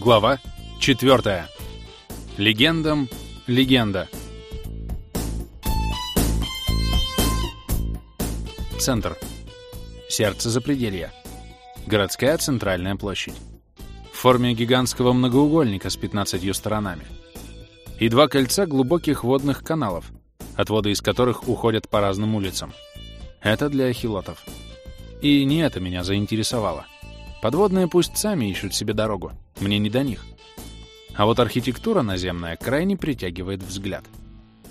Глава 4. Легендам легенда. Центр. Сердце запределья. Городская центральная площадь. В форме гигантского многоугольника с 15 сторонами. И два кольца глубоких водных каналов, отводы из которых уходят по разным улицам. Это для ахилотов. И не это меня заинтересовало. Подводные пусть сами ищут себе дорогу. Мне не до них. А вот архитектура наземная крайне притягивает взгляд.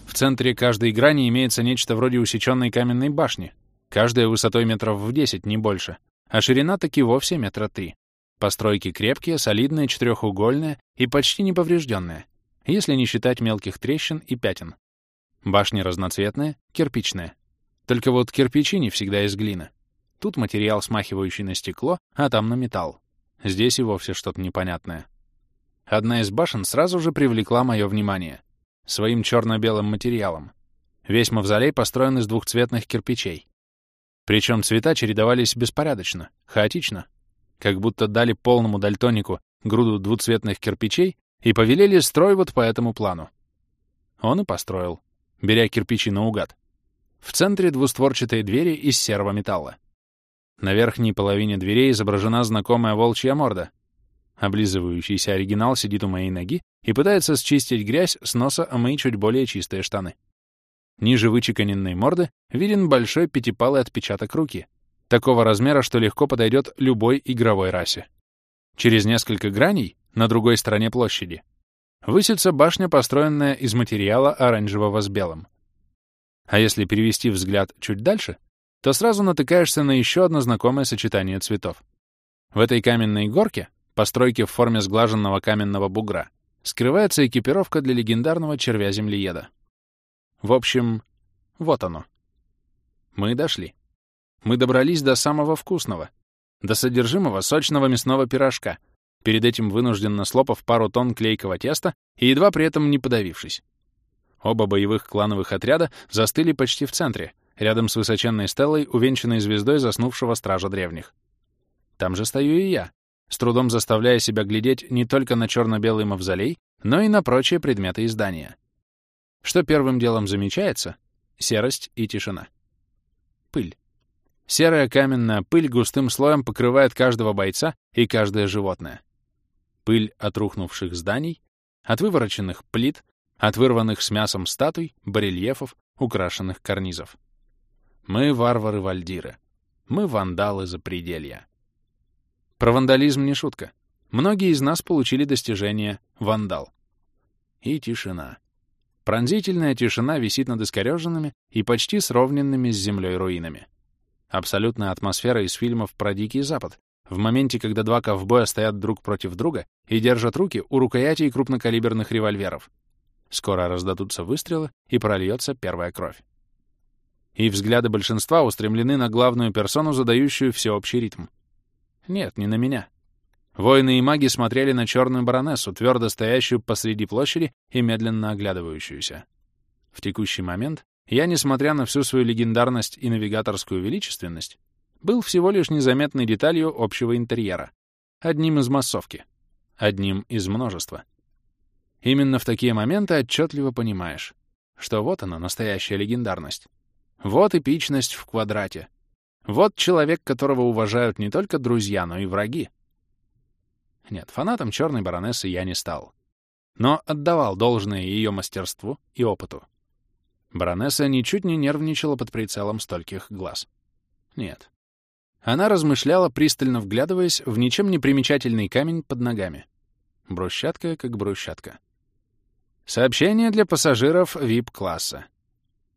В центре каждой грани имеется нечто вроде усеченной каменной башни, каждая высотой метров в 10, не больше, а ширина таки вовсе метра три. Постройки крепкие, солидные, четырехугольные и почти неповрежденные, если не считать мелких трещин и пятен. Башни разноцветные, кирпичные. Только вот кирпичи не всегда из глины. Тут материал, смахивающий на стекло, а там на металл. Здесь и вовсе что-то непонятное. Одна из башен сразу же привлекла мое внимание. Своим черно-белым материалом. Весь мавзолей построен из двухцветных кирпичей. Причем цвета чередовались беспорядочно, хаотично. Как будто дали полному дальтонику груду двуцветных кирпичей и повелели строй вот по этому плану. Он и построил, беря кирпичи наугад. В центре двустворчатые двери из серого металла. На верхней половине дверей изображена знакомая волчья морда. Облизывающийся оригинал сидит у моей ноги и пытается счистить грязь с носа о мои чуть более чистые штаны. Ниже вычеканенной морды виден большой пятипалый отпечаток руки, такого размера, что легко подойдет любой игровой расе. Через несколько граней, на другой стороне площади, высится башня, построенная из материала оранжевого с белым. А если перевести взгляд чуть дальше — то сразу натыкаешься на еще одно знакомое сочетание цветов. В этой каменной горке, постройке в форме сглаженного каменного бугра, скрывается экипировка для легендарного червя-землееда. В общем, вот оно. Мы дошли. Мы добрались до самого вкусного, до содержимого сочного мясного пирожка, перед этим вынужденно слопав пару тонн клейкого теста и едва при этом не подавившись. Оба боевых клановых отряда застыли почти в центре, рядом с высоченной стелой, увенчанной звездой заснувшего стража древних. Там же стою и я, с трудом заставляя себя глядеть не только на черно-белый мавзолей, но и на прочие предметы издания. Что первым делом замечается — серость и тишина. Пыль. Серая каменная пыль густым слоем покрывает каждого бойца и каждое животное. Пыль от рухнувших зданий, от вывороченных плит, от вырванных с мясом статуй, барельефов, украшенных карнизов. Мы варвары-вальдиры. Мы вандалы за пределья. Про вандализм не шутка. Многие из нас получили достижение «вандал». И тишина. Пронзительная тишина висит над искореженными и почти сровненными с землей руинами. Абсолютная атмосфера из фильмов про Дикий Запад, в моменте, когда два ковбоя стоят друг против друга и держат руки у рукоятей крупнокалиберных револьверов. Скоро раздадутся выстрелы, и прольется первая кровь и взгляды большинства устремлены на главную персону, задающую всеобщий ритм. Нет, не на меня. Воины и маги смотрели на черную баронессу, твердо стоящую посреди площади и медленно оглядывающуюся. В текущий момент я, несмотря на всю свою легендарность и навигаторскую величественность, был всего лишь незаметной деталью общего интерьера, одним из массовки, одним из множества. Именно в такие моменты отчетливо понимаешь, что вот она, настоящая легендарность. Вот эпичность в квадрате. Вот человек, которого уважают не только друзья, но и враги. Нет, фанатом черной баронессы я не стал. Но отдавал должное ее мастерству и опыту. Баронесса ничуть не нервничала под прицелом стольких глаз. Нет. Она размышляла, пристально вглядываясь в ничем не примечательный камень под ногами. Брусчатка как брусчатка. Сообщение для пассажиров VIP-класса. —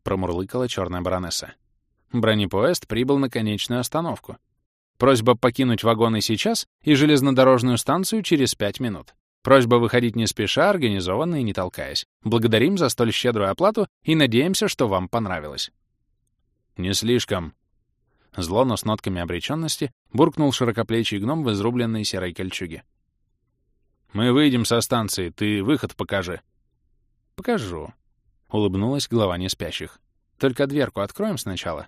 промурлыкала черная баронесса. Бронепоезд прибыл на конечную остановку. Просьба покинуть вагоны сейчас и железнодорожную станцию через пять минут. Просьба выходить не спеша, организованно и не толкаясь. Благодарим за столь щедрую оплату и надеемся, что вам понравилось. Не слишком. Зло, но с нотками обреченности, буркнул широкоплечий гном в изрубленной серой кольчуге. «Мы выйдем со станции, ты выход покажи». «Покажу», Улыбнулась глава неспящих. «Только дверку откроем сначала.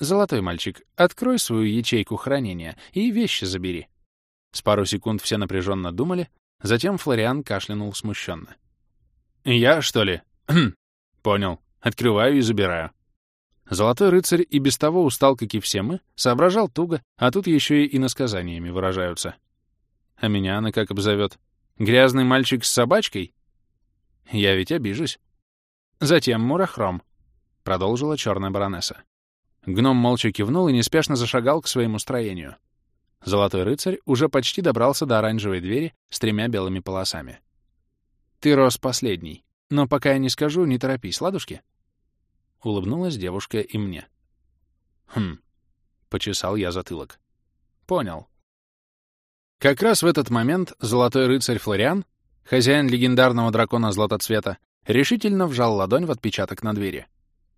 Золотой мальчик, открой свою ячейку хранения и вещи забери». С пару секунд все напряженно думали, Затем Флориан кашлянул смущенно. «Я, что ли?» «Понял. Открываю и забираю». Золотой рыцарь и без того устал, как и все мы, соображал туго, а тут еще и иносказаниями выражаются. А меня она как обзовет? Грязный мальчик с собачкой? Я ведь обижусь. Затем Мурахром, — продолжила черная баронесса. Гном молча кивнул и неспешно зашагал к своему строению. Золотой рыцарь уже почти добрался до оранжевой двери с тремя белыми полосами. «Ты рос последний, но пока я не скажу, не торопись, ладушки?» Улыбнулась девушка и мне. «Хм», — почесал я затылок. «Понял». Как раз в этот момент золотой рыцарь Флориан, хозяин легендарного дракона Златоцвета, решительно вжал ладонь в отпечаток на двери.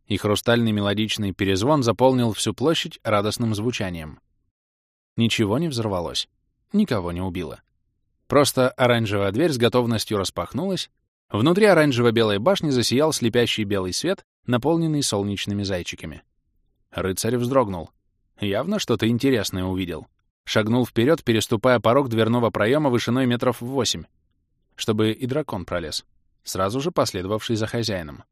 И хрустальный мелодичный перезвон заполнил всю площадь радостным звучанием. Ничего не взорвалось, никого не убило. Просто оранжевая дверь с готовностью распахнулась, внутри оранжево-белой башни засиял слепящий белый свет, наполненный солнечными зайчиками. Рыцарь вздрогнул. Явно что-то интересное увидел. Шагнул вперед, переступая порог дверного проема вышиной метров в восемь, чтобы и дракон пролез, сразу же последовавший за хозяином.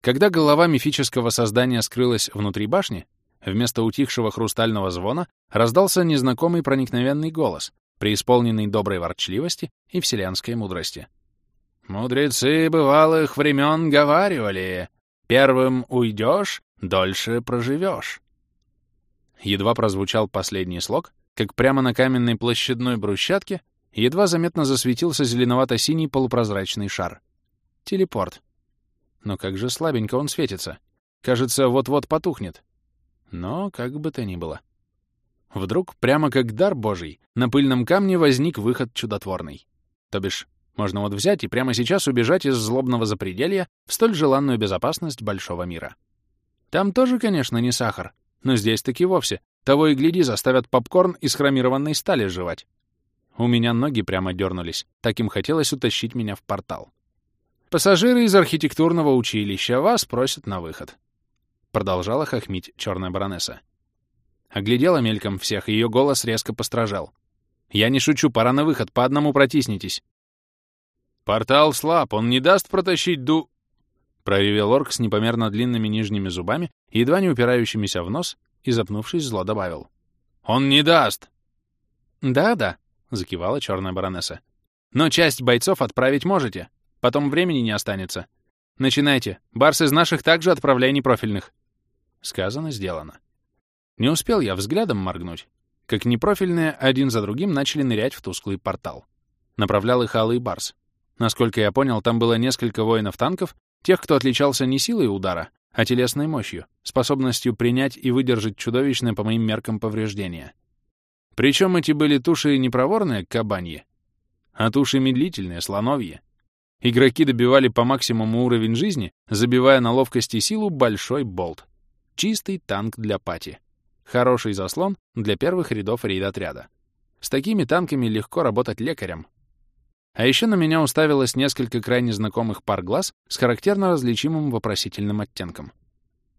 Когда голова мифического создания скрылась внутри башни, вместо утихшего хрустального звона раздался незнакомый проникновенный голос, преисполненный доброй ворчливости и вселенской мудрости. «Мудрецы бывалых времен говаривали, первым уйдешь, дольше проживешь». Едва прозвучал последний слог, как прямо на каменной площадной брусчатке едва заметно засветился зеленовато-синий полупрозрачный шар. Телепорт. Но как же слабенько он светится. Кажется, вот-вот потухнет. Но как бы то ни было. Вдруг, прямо как дар божий, на пыльном камне возник выход чудотворный. То бишь, можно вот взять и прямо сейчас убежать из злобного запределья в столь желанную безопасность большого мира. Там тоже, конечно, не сахар, но здесь таки вовсе. Того и гляди, заставят попкорн из хромированной стали жевать. У меня ноги прямо дернулись. Так им хотелось утащить меня в портал. Пассажиры из архитектурного училища вас просят на выход. Продолжала хохмить черная баронесса. Оглядела мельком всех, ее голос резко постражал. «Я не шучу, пора на выход, по одному протиснитесь». «Портал слаб, он не даст протащить ду...» Проревел орк с непомерно длинными нижними зубами, едва не упирающимися в нос, и, запнувшись, зло добавил. «Он не даст!» «Да-да», — закивала черная баронесса. «Но часть бойцов отправить можете. Потом времени не останется. Начинайте. Барс из наших также отправляй непрофильных». Сказано, сделано. Не успел я взглядом моргнуть, как непрофильные один за другим начали нырять в тусклый портал. Направлял их Алый Барс. Насколько я понял, там было несколько воинов-танков Тех, кто отличался не силой удара, а телесной мощью, способностью принять и выдержать чудовищное по моим меркам повреждения. Причем эти были туши не проворные, кабаньи, а туши медлительные, слоновьи. Игроки добивали по максимуму уровень жизни, забивая на ловкость и силу большой болт. Чистый танк для пати. Хороший заслон для первых рядов рейд-отряда. С такими танками легко работать лекарем, а еще на меня уставилось несколько крайне знакомых пар глаз с характерно различимым вопросительным оттенком.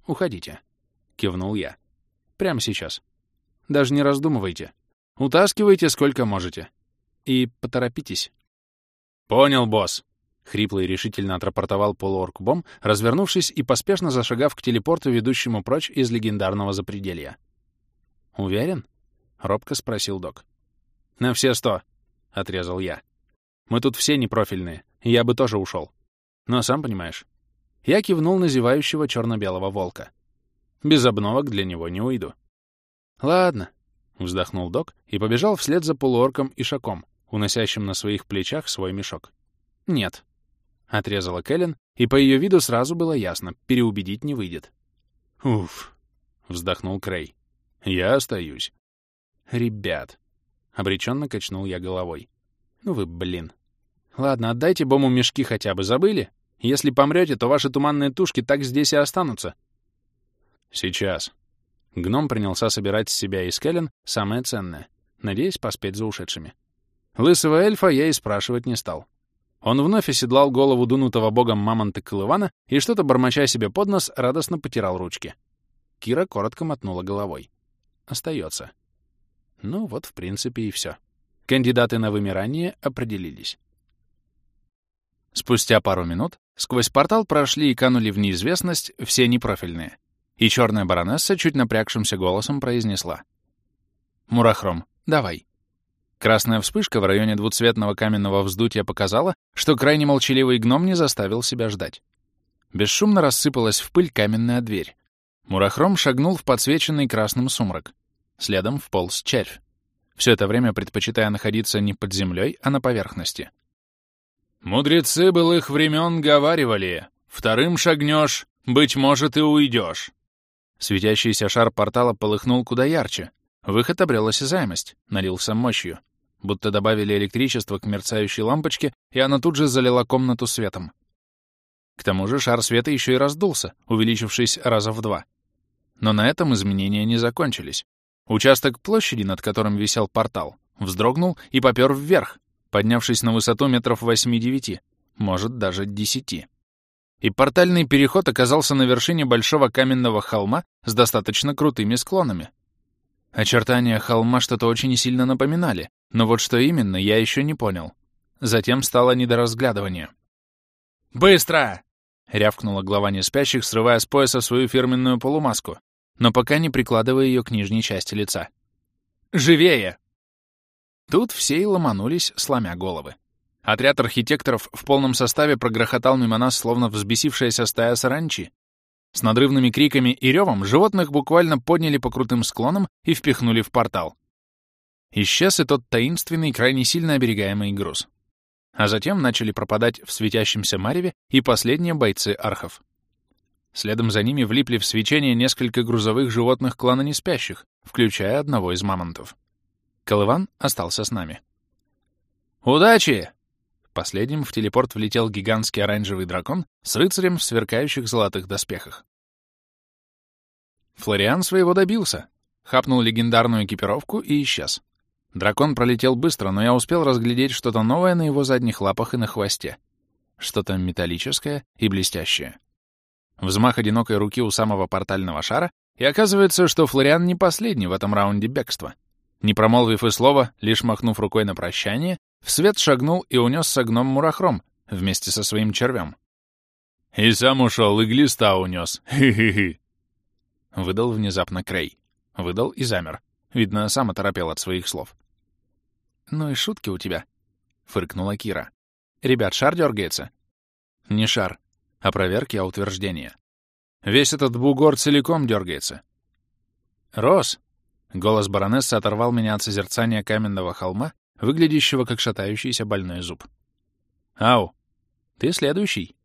«Уходите», — кивнул я. «Прямо сейчас. Даже не раздумывайте. Утаскивайте сколько можете. И поторопитесь». «Понял, босс», — хрипло и решительно отрапортовал полуорк Бом, развернувшись и поспешно зашагав к телепорту, ведущему прочь из легендарного запределья. «Уверен?» — робко спросил док. «На все сто», — отрезал я. Мы тут все непрофильные, я бы тоже ушел. Но сам понимаешь. Я кивнул на зевающего черно-белого волка. Без обновок для него не уйду. Ладно, вздохнул док и побежал вслед за полуорком и шаком, уносящим на своих плечах свой мешок. Нет, отрезала Кэлен, и по ее виду сразу было ясно, переубедить не выйдет. Уф, вздохнул Крей. Я остаюсь. Ребят, обреченно качнул я головой. Ну вы, блин. Ладно, отдайте Бому мешки хотя бы, забыли? Если помрете, то ваши туманные тушки так здесь и останутся. Сейчас. Гном принялся собирать с себя и Скеллен самое ценное, надеясь поспеть за ушедшими. Лысого эльфа я и спрашивать не стал. Он вновь оседлал голову дунутого богом мамонта Колывана и что-то, бормоча себе под нос, радостно потирал ручки. Кира коротко мотнула головой. Остается. Ну вот, в принципе, и все. Кандидаты на вымирание определились. Спустя пару минут сквозь портал прошли и канули в неизвестность все непрофильные. И черная баронесса чуть напрягшимся голосом произнесла. «Мурахром, давай». Красная вспышка в районе двуцветного каменного вздутия показала, что крайне молчаливый гном не заставил себя ждать. Бесшумно рассыпалась в пыль каменная дверь. Мурахром шагнул в подсвеченный красным сумрак. Следом вполз червь. Все это время предпочитая находиться не под землей, а на поверхности. «Мудрецы былых времен говаривали, вторым шагнешь, быть может, и уйдешь». Светящийся шар портала полыхнул куда ярче. Выход обрел осязаемость, налился мощью. Будто добавили электричество к мерцающей лампочке, и она тут же залила комнату светом. К тому же шар света еще и раздулся, увеличившись раза в два. Но на этом изменения не закончились. Участок площади, над которым висел портал, вздрогнул и попер вверх, поднявшись на высоту метров восьми-девяти, может, даже десяти. И портальный переход оказался на вершине большого каменного холма с достаточно крутыми склонами. Очертания холма что-то очень сильно напоминали, но вот что именно, я еще не понял. Затем стало недоразглядывание. «Быстро!» — рявкнула глава неспящих, срывая с пояса свою фирменную полумаску, но пока не прикладывая ее к нижней части лица. «Живее!» Тут все и ломанулись, сломя головы. Отряд архитекторов в полном составе прогрохотал мимо нас, словно взбесившаяся стая саранчи. С надрывными криками и ревом животных буквально подняли по крутым склонам и впихнули в портал. Исчез и тот таинственный, крайне сильно оберегаемый груз. А затем начали пропадать в светящемся мареве и последние бойцы архов. Следом за ними влипли в свечение несколько грузовых животных клана неспящих, включая одного из мамонтов. Колыван остался с нами. «Удачи!» Последним в телепорт влетел гигантский оранжевый дракон с рыцарем в сверкающих золотых доспехах. Флориан своего добился, хапнул легендарную экипировку и исчез. Дракон пролетел быстро, но я успел разглядеть что-то новое на его задних лапах и на хвосте. Что-то металлическое и блестящее. Взмах одинокой руки у самого портального шара, и оказывается, что Флориан не последний в этом раунде бегства. Не промолвив и слова, лишь махнув рукой на прощание, в свет шагнул и унесся гном Мурахром вместе со своим червем. «И сам ушел, и глиста унес. Хи-хи-хи!» Выдал внезапно Крей. Выдал и замер. Видно, сам оторопел от своих слов. «Ну и шутки у тебя», — фыркнула Кира. «Ребят, шар дергается?» «Не шар, а проверки, а утверждения. Весь этот бугор целиком дергается». «Рос!» Голос баронессы оторвал меня от созерцания каменного холма, выглядящего как шатающийся больной зуб. «Ау, ты следующий?»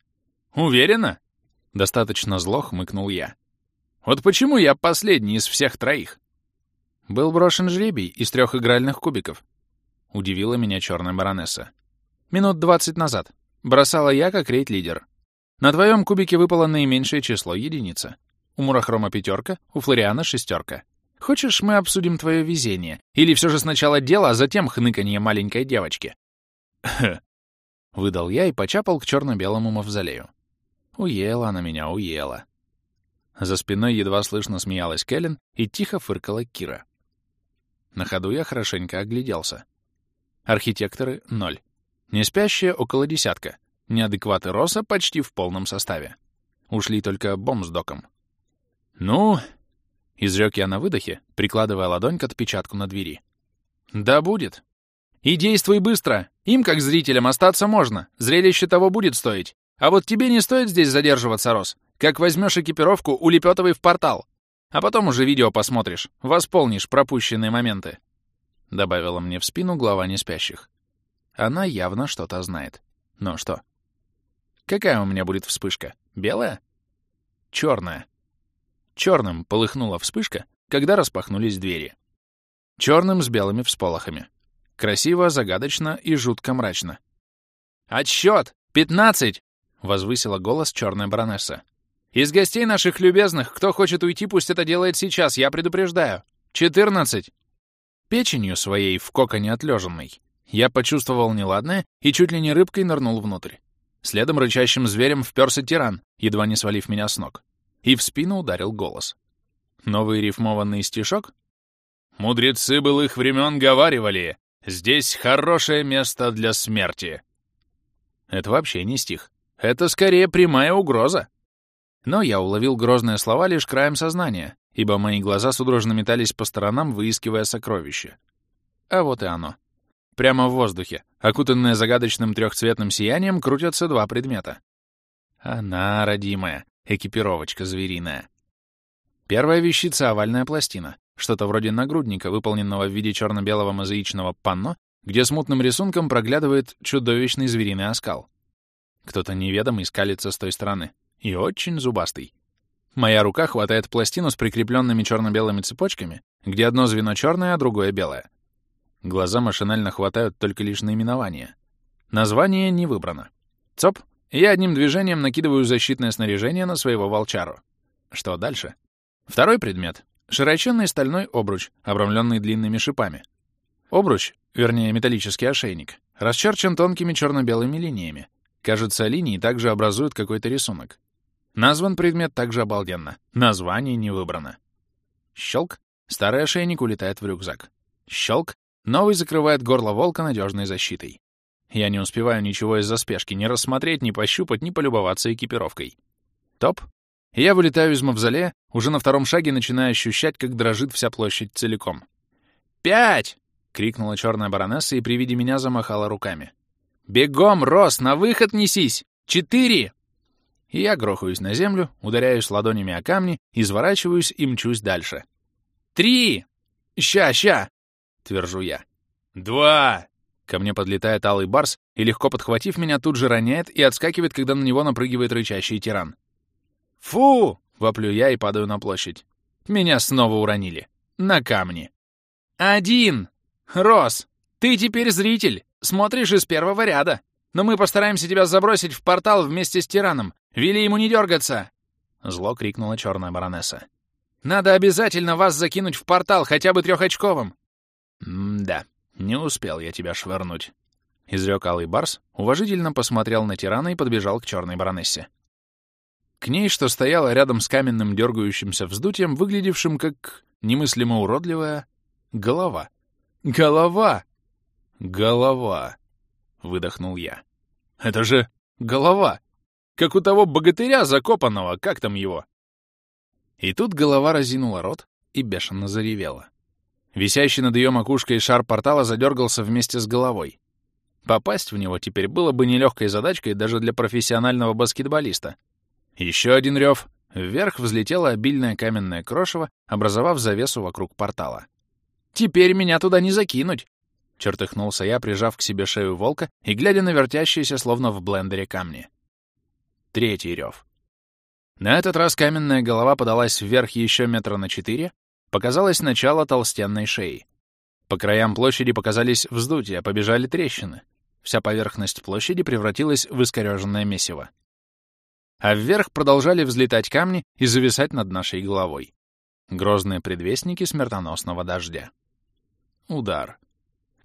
«Уверена?» Достаточно зло хмыкнул я. «Вот почему я последний из всех троих?» «Был брошен жребий из трех игральных кубиков», — удивила меня черная баронесса. «Минут двадцать назад. Бросала я как рейд-лидер. На твоем кубике выпало наименьшее число — единица. У Мурахрома пятерка, у Флориана шестерка. Хочешь, мы обсудим твое везение? Или все же сначала дело, а затем хныканье маленькой девочки?» Выдал я и почапал к черно-белому мавзолею. Уела она меня, уела. За спиной едва слышно смеялась Кэлен и тихо фыркала Кира. На ходу я хорошенько огляделся. Архитекторы — ноль. Неспящие — около десятка. Неадекваты Роса почти в полном составе. Ушли только бомб с доком. «Ну, Изрек я на выдохе, прикладывая ладонь к отпечатку на двери. «Да будет. И действуй быстро. Им, как зрителям, остаться можно. Зрелище того будет стоить. А вот тебе не стоит здесь задерживаться, Рос. Как возьмешь экипировку, улепетывай в портал. А потом уже видео посмотришь. Восполнишь пропущенные моменты». Добавила мне в спину глава неспящих. Она явно что-то знает. Но что? Какая у меня будет вспышка? Белая? Черная. Черным полыхнула вспышка, когда распахнулись двери. Черным с белыми всполохами. Красиво, загадочно и жутко мрачно. «Отсчет! Пятнадцать!» — возвысила голос черная баронесса. «Из гостей наших любезных, кто хочет уйти, пусть это делает сейчас, я предупреждаю. Четырнадцать!» Печенью своей в коконе отлеженной я почувствовал неладное и чуть ли не рыбкой нырнул внутрь. Следом рычащим зверем вперся тиран, едва не свалив меня с ног и в спину ударил голос. Новый рифмованный стишок? «Мудрецы былых времен говаривали, Здесь хорошее место для смерти!» Это вообще не стих. Это скорее прямая угроза. Но я уловил грозные слова лишь краем сознания, ибо мои глаза судорожно метались по сторонам, выискивая сокровище. А вот и оно. Прямо в воздухе, окутанные загадочным трехцветным сиянием, крутятся два предмета. Она, родимая, экипировочка звериная. Первая вещица — овальная пластина, что-то вроде нагрудника, выполненного в виде черно-белого мозаичного панно, где смутным рисунком проглядывает чудовищный звериный оскал. Кто-то неведомый скалится с той стороны. И очень зубастый. Моя рука хватает пластину с прикрепленными черно-белыми цепочками, где одно звено черное, а другое белое. Глаза машинально хватают только лишь наименование. Название не выбрано. Цоп, я одним движением накидываю защитное снаряжение на своего волчару. Что дальше? Второй предмет — широченный стальной обруч, обрамленный длинными шипами. Обруч, вернее металлический ошейник, расчерчен тонкими черно-белыми линиями. Кажется, линии также образуют какой-то рисунок. Назван предмет также обалденно. Название не выбрано. Щелк. Старый ошейник улетает в рюкзак. Щелк. Новый закрывает горло волка надежной защитой. Я не успеваю ничего из-за спешки ни рассмотреть, ни пощупать, ни полюбоваться экипировкой. Топ. Я вылетаю из мавзолея, уже на втором шаге начиная ощущать, как дрожит вся площадь целиком. «Пять!» — крикнула черная баронесса и при виде меня замахала руками. «Бегом, Рос, на выход несись! Четыре!» И я грохаюсь на землю, ударяюсь ладонями о камни, изворачиваюсь и мчусь дальше. «Три! Ща, ща!» — твержу я. «Два!» Ко мне подлетает алый барс и, легко подхватив меня, тут же роняет и отскакивает, когда на него напрыгивает рычащий тиран. «Фу!» — воплю я и падаю на площадь. Меня снова уронили. На камни. «Один! Рос, ты теперь зритель, смотришь из первого ряда. Но мы постараемся тебя забросить в портал вместе с тираном. Вели ему не дергаться!» Зло крикнула черная баронесса. «Надо обязательно вас закинуть в портал, хотя бы трехочковым!» «М-да, не успел я тебя швырнуть». Изрек Алый Барс, уважительно посмотрел на тирана и подбежал к черной баронессе. К ней, что стояла рядом с каменным дергающимся вздутием, выглядевшим как немыслимо уродливая голова. Голова! Голова! — выдохнул я. «Это же голова! Как у того богатыря закопанного, как там его?» И тут голова разинула рот и бешено заревела. Висящий над ее макушкой шар портала задергался вместе с головой. Попасть в него теперь было бы нелегкой задачкой даже для профессионального баскетболиста. Еще один рев. Вверх взлетело обильное каменное крошево, образовав завесу вокруг портала. «Теперь меня туда не закинуть!» Чертыхнулся я, прижав к себе шею волка и глядя на вертящиеся, словно в блендере, камни. Третий рев. На этот раз каменная голова подалась вверх еще метра на четыре, показалось начало толстенной шеи. По краям площади показались вздутия, побежали трещины. Вся поверхность площади превратилась в искореженное месиво. А вверх продолжали взлетать камни и зависать над нашей головой. Грозные предвестники смертоносного дождя. Удар.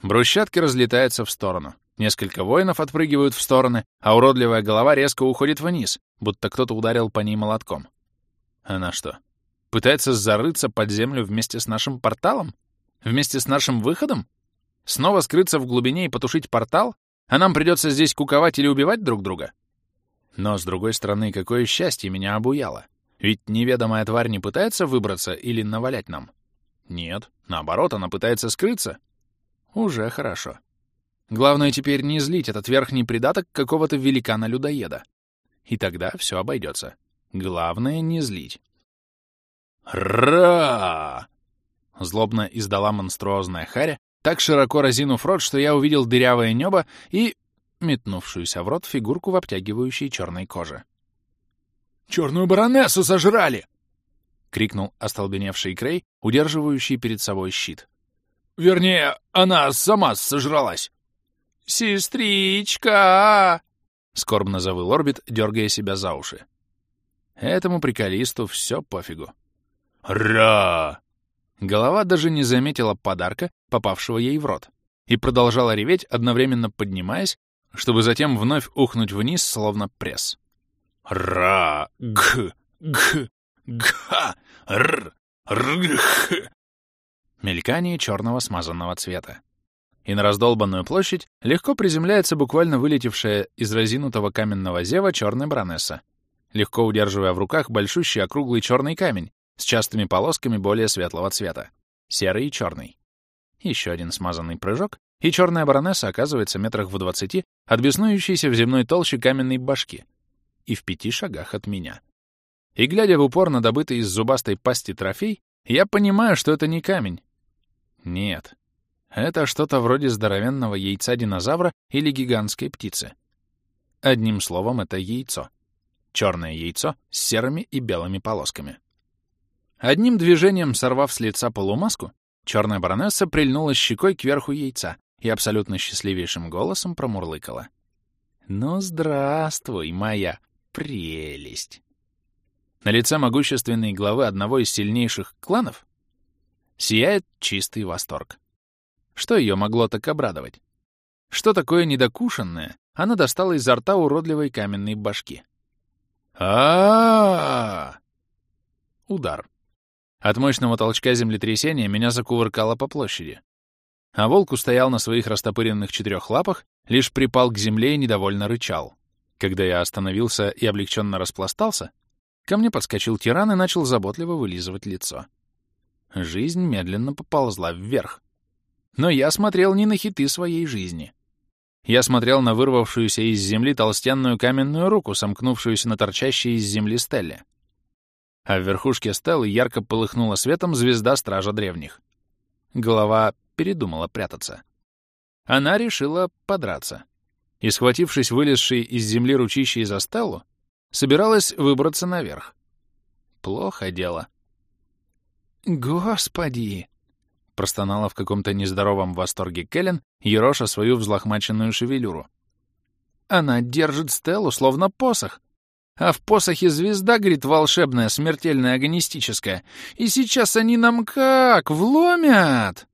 Брусчатки разлетаются в сторону. Несколько воинов отпрыгивают в стороны, а уродливая голова резко уходит вниз, будто кто-то ударил по ней молотком. Она что, пытается зарыться под землю вместе с нашим порталом? Вместе с нашим выходом? Снова скрыться в глубине и потушить портал? А нам придется здесь куковать или убивать друг друга? Но, с другой стороны, какое счастье меня обуяло. Ведь неведомая тварь не пытается выбраться или навалять нам. Нет, наоборот, она пытается скрыться. Уже хорошо. Главное теперь не злить этот верхний придаток какого-то великана-людоеда. И тогда все обойдется. Главное не злить. «Ра!» — злобно издала монструозная харя, так широко разинув рот, что я увидел дырявое небо и метнувшуюся в рот фигурку в обтягивающей черной коже. «Черную баронессу сожрали!» — крикнул остолбеневший Крей, удерживающий перед собой щит. Вернее, она сама сожралась. «Сестричка!» — скорбно завыл Орбит, дергая себя за уши. Этому приколисту все пофигу. «Ра!» Голова даже не заметила подарка, попавшего ей в рот, и продолжала реветь, одновременно поднимаясь, чтобы затем вновь ухнуть вниз, словно пресс. «Ра! Г! Г! Га! Р! Р! Х! Мелькание черного смазанного цвета. и на раздолбанную площадь легко приземляется буквально вылетевшая из разинутого каменного зева черная бронесса, легко удерживая в руках большущий округлый черный камень с частыми полосками более светлого цвета — серый и черный. Еще один смазанный прыжок, и черная баронесса оказывается метрах в двадцати от беснующейся в земной толще каменной башки и в пяти шагах от меня. И, глядя в упор на добытый из зубастой пасти трофей, я понимаю, что это не камень. Нет. Это что-то вроде здоровенного яйца динозавра или гигантской птицы. Одним словом, это яйцо. Черное яйцо с серыми и белыми полосками. Одним движением сорвав с лица полумаску, черная баронесса прильнула щекой кверху яйца и абсолютно счастливейшим голосом промурлыкала. «Ну, здравствуй, моя прелесть!» На лице могущественной главы одного из сильнейших кланов сияет чистый восторг. Что ее могло так обрадовать? Что такое недокушенное она достала изо рта уродливой каменной башки? а Удар. От мощного толчка землетрясения меня закувыркало по площади. А волк устоял на своих растопыренных четырех лапах, лишь припал к земле и недовольно рычал. Когда я остановился и облегченно распластался, Ко мне подскочил тиран и начал заботливо вылизывать лицо. Жизнь медленно поползла вверх. Но я смотрел не на хиты своей жизни. Я смотрел на вырвавшуюся из земли толстенную каменную руку, сомкнувшуюся на торчащей из земли стелле. А в верхушке стелы ярко полыхнула светом звезда Стража Древних. Голова передумала прятаться. Она решила подраться. И, схватившись вылезшей из земли ручищей за стеллу, собиралась выбраться наверх. Плохо дело. «Господи!» — простонала в каком-то нездоровом восторге Кэлен, ероша свою взлохмаченную шевелюру. «Она держит Стеллу, словно посох. А в посохе звезда, говорит, волшебная, смертельная, агонистическая. И сейчас они нам как, вломят!»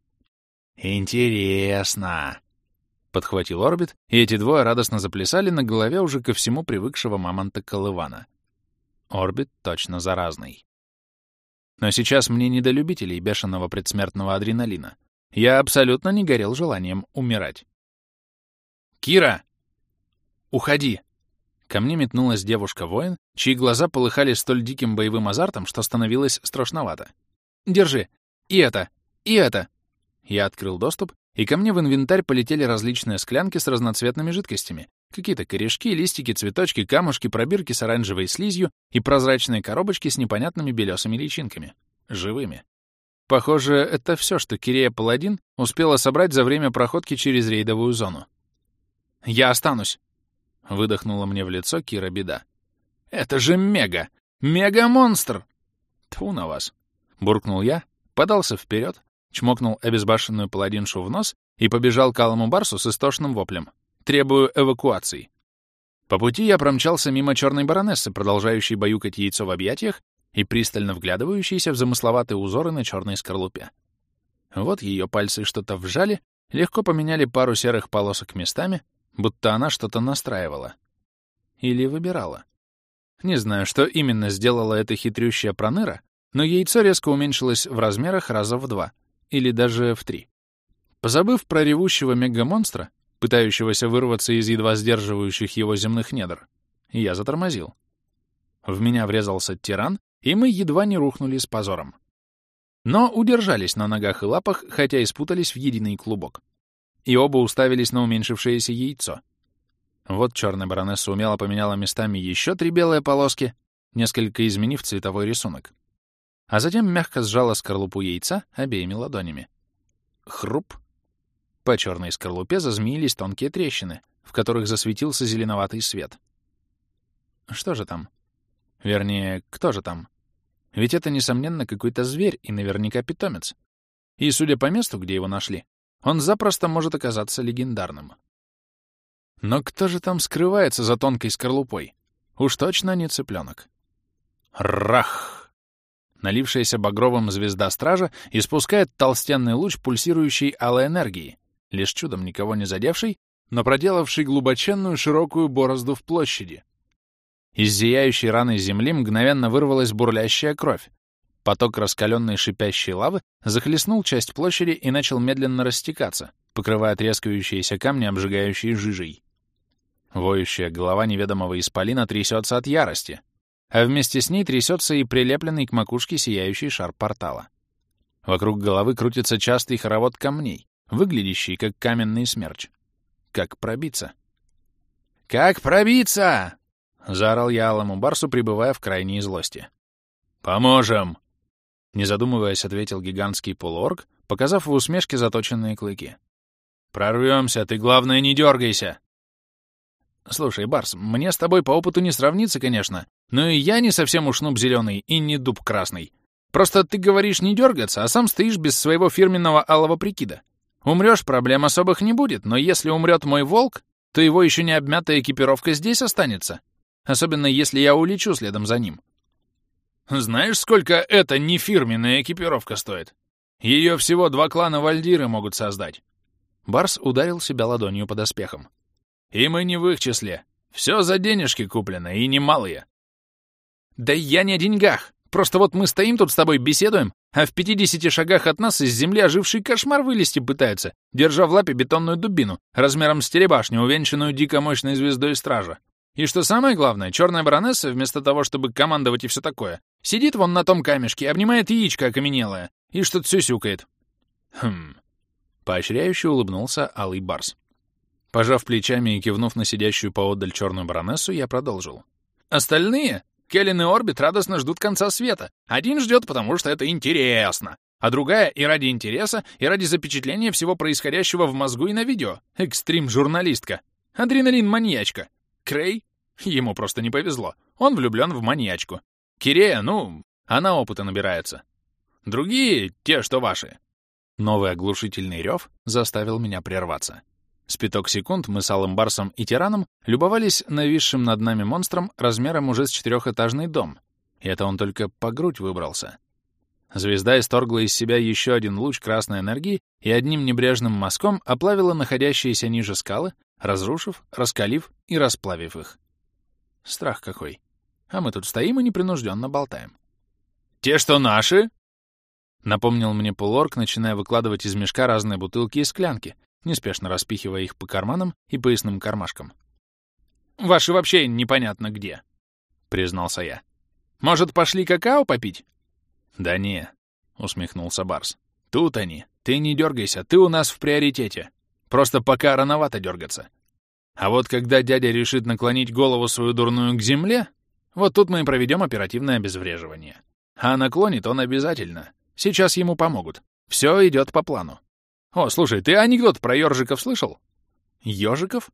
«Интересно!» — подхватил Орбит, и эти двое радостно заплясали на голове уже ко всему привыкшего мамонта Колывана. Орбит точно заразный. Но сейчас мне не до любителей бешеного предсмертного адреналина. Я абсолютно не горел желанием умирать. «Кира! Уходи!» Ко мне метнулась девушка-воин, чьи глаза полыхали столь диким боевым азартом, что становилось страшновато. «Держи! И это! И это!» Я открыл доступ и ко мне в инвентарь полетели различные склянки с разноцветными жидкостями, какие-то корешки, листики, цветочки, камушки, пробирки с оранжевой слизью и прозрачные коробочки с непонятными белесыми личинками. Живыми. Похоже, это все, что Кирея Паладин успела собрать за время проходки через рейдовую зону. «Я останусь!» — выдохнула мне в лицо Кира Беда. «Это же мега! Мега-монстр!» Тьфу на вас! — буркнул я, подался вперед, чмокнул обезбашенную паладиншу в нос и побежал к Алому Барсу с истошным воплем. «Требую эвакуации». По пути я промчался мимо черной баронессы, продолжающей баюкать яйцо в объятиях и пристально вглядывающейся в замысловатые узоры на черной скорлупе. Вот ее пальцы что-то вжали, легко поменяли пару серых полосок местами, будто она что-то настраивала. Или выбирала. Не знаю, что именно сделала эта хитрющая проныра, но яйцо резко уменьшилось в размерах раза в два, или даже в три. Позабыв про ревущего мегамонстра, пытающегося вырваться из едва сдерживающих его земных недр, я затормозил. В меня врезался тиран, и мы едва не рухнули с позором. Но удержались на ногах и лапах, хотя и спутались в единый клубок. И оба уставились на уменьшившееся яйцо. Вот черная баронесса умело поменяла местами еще три белые полоски, несколько изменив цветовой рисунок а затем мягко сжала скорлупу яйца обеими ладонями. Хруп! По черной скорлупе зазмеились тонкие трещины, в которых засветился зеленоватый свет. Что же там? Вернее, кто же там? Ведь это, несомненно, какой-то зверь и наверняка питомец. И, судя по месту, где его нашли, он запросто может оказаться легендарным. Но кто же там скрывается за тонкой скорлупой? Уж точно не цыпленок. Рах! Налившаяся багровым звезда стража испускает толстенный луч пульсирующей алой энергии, лишь чудом никого не задевший, но проделавший глубоченную широкую борозду в площади. Из зияющей раны земли мгновенно вырвалась бурлящая кровь. Поток раскаленной шипящей лавы захлестнул часть площади и начал медленно растекаться, покрывая трескающиеся камни, обжигающие жижей. Воющая голова неведомого исполина трясется от ярости, а вместе с ней трясется и прилепленный к макушке сияющий шар портала. Вокруг головы крутится частый хоровод камней, выглядящий как каменный смерч. Как пробиться? «Как пробиться?» — заорал я алому барсу, пребывая в крайней злости. «Поможем!» Не задумываясь, ответил гигантский полуорг, показав в усмешке заточенные клыки. «Прорвемся, ты, главное, не дергайся!» «Слушай, Барс, мне с тобой по опыту не сравниться, конечно, но и я не совсем уж нуб зеленый и не дуб красный. Просто ты говоришь не дергаться, а сам стоишь без своего фирменного алого прикида. Умрешь, проблем особых не будет, но если умрет мой волк, то его еще не обмятая экипировка здесь останется. Особенно если я улечу следом за ним. Знаешь, сколько эта нефирменная экипировка стоит? Ее всего два клана Вальдиры могут создать. Барс ударил себя ладонью под оспехом. И мы не в их числе. Все за денежки куплено, и немалые. Да я не о деньгах. Просто вот мы стоим тут с тобой, беседуем, а в 50 шагах от нас из земли оживший кошмар вылезти пытается, держа в лапе бетонную дубину, размером с телебашню, увенчанную дико мощной звездой стража. И что самое главное, черная баронесса, вместо того, чтобы командовать и все такое, сидит вон на том камешке, обнимает яичко окаменелое и что-то сюсюкает. Хм. Поощряюще улыбнулся Алый Барс. Пожав плечами и кивнув на сидящую поодаль черную баронессу, я продолжил. Остальные Келлен и Орбит радостно ждут конца света. Один ждет, потому что это интересно, а другая и ради интереса, и ради запечатления всего происходящего в мозгу и на видео. Экстрим-журналистка. Адреналин-маньячка. Крей? Ему просто не повезло. Он влюблен в маньячку. Кирея, ну, она опыта набирается. Другие — те, что ваши. Новый оглушительный рев заставил меня прерваться. С пяток секунд мы с Алым Барсом и Тираном любовались нависшим над нами монстром размером уже с четырехэтажный дом. И это он только по грудь выбрался. Звезда исторгла из себя еще один луч красной энергии и одним небрежным мазком оплавила находящиеся ниже скалы, разрушив, раскалив и расплавив их. Страх какой. А мы тут стоим и непринужденно болтаем. «Те, что наши?» Напомнил мне полуорг, начиная выкладывать из мешка разные бутылки и склянки, неспешно распихивая их по карманам и поясным кармашкам. «Ваши вообще непонятно где», — признался я. «Может, пошли какао попить?» «Да не», — усмехнулся Барс. «Тут они. Ты не дергайся, ты у нас в приоритете. Просто пока рановато дергаться. А вот когда дядя решит наклонить голову свою дурную к земле, вот тут мы и проведем оперативное обезвреживание. А наклонит он обязательно. Сейчас ему помогут. Все идет по плану. О, слушай, ты анекдот про ёржиков слышал? Ёжиков?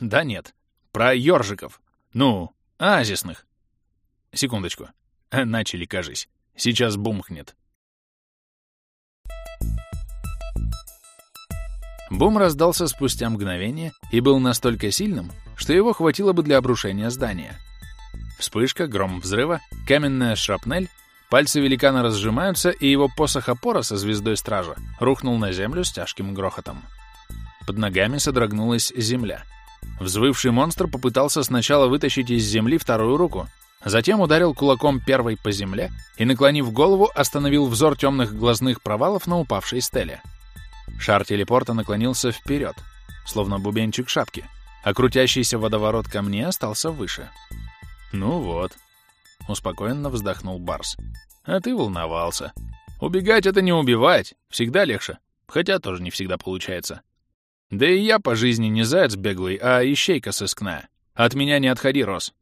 Да нет, про ёржиков. Ну, оазисных. Секундочку. Начали, кажись. Сейчас бумхнет. Бум раздался спустя мгновение и был настолько сильным, что его хватило бы для обрушения здания. Вспышка, гром взрыва, каменная шрапнель Пальцы великана разжимаются, и его посох опора со звездой стража рухнул на землю с тяжким грохотом. Под ногами содрогнулась земля. Взвывший монстр попытался сначала вытащить из земли вторую руку, затем ударил кулаком первой по земле и, наклонив голову, остановил взор темных глазных провалов на упавшей стеле. Шар телепорта наклонился вперед, словно бубенчик шапки, а крутящийся водоворот камней остался выше. «Ну вот», — успокоенно вздохнул Барс. А ты волновался. Убегать — это не убивать. Всегда легче. Хотя тоже не всегда получается. Да и я по жизни не заяц беглый, а ищейка сыскная. От меня не отходи, Рос.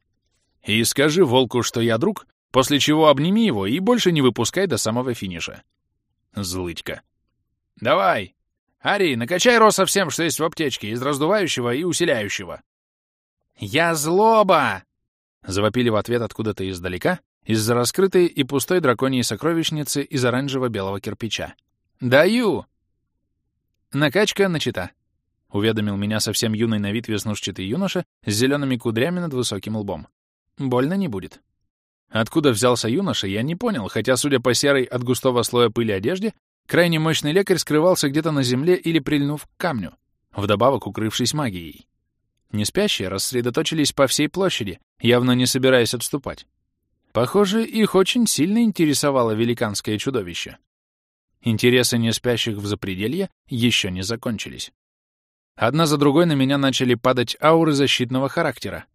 И скажи волку, что я друг, после чего обними его и больше не выпускай до самого финиша. Злытька. Давай. Ари, накачай Роса всем, что есть в аптечке, из раздувающего и усиляющего. Я злоба! Завопили в ответ откуда-то издалека, из-за раскрытой и пустой драконьей сокровищницы из оранжево-белого кирпича. «Даю!» «Накачка начата», — уведомил меня совсем юный на вид веснушчатый юноша с зелеными кудрями над высоким лбом. «Больно не будет». Откуда взялся юноша, я не понял, хотя, судя по серой от густого слоя пыли одежде, крайне мощный лекарь скрывался где-то на земле или прильнув к камню, вдобавок укрывшись магией. Неспящие рассредоточились по всей площади, явно не собираясь отступать. Похоже, их очень сильно интересовало великанское чудовище. Интересы неспящих в запределье еще не закончились. Одна за другой на меня начали падать ауры защитного характера.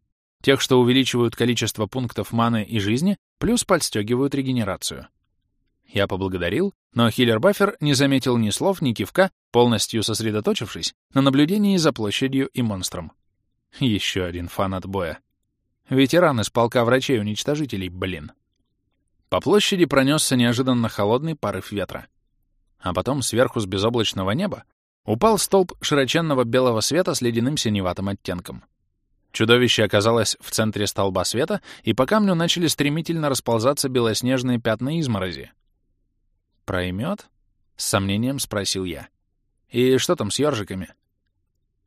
Тех, что увеличивают количество пунктов маны и жизни, плюс подстегивают регенерацию. Я поблагодарил, но хиллер-баффер не заметил ни слов, ни кивка, полностью сосредоточившись на наблюдении за площадью и монстром. Еще один фанат боя. Ветеран из полка врачей-уничтожителей, блин. По площади пронесся неожиданно холодный порыв ветра. А потом сверху с безоблачного неба упал столб широченного белого света с ледяным синеватым оттенком. Чудовище оказалось в центре столба света, и по камню начали стремительно расползаться белоснежные пятна изморози. «Проймет?» — с сомнением спросил я. «И что там с ёржиками?»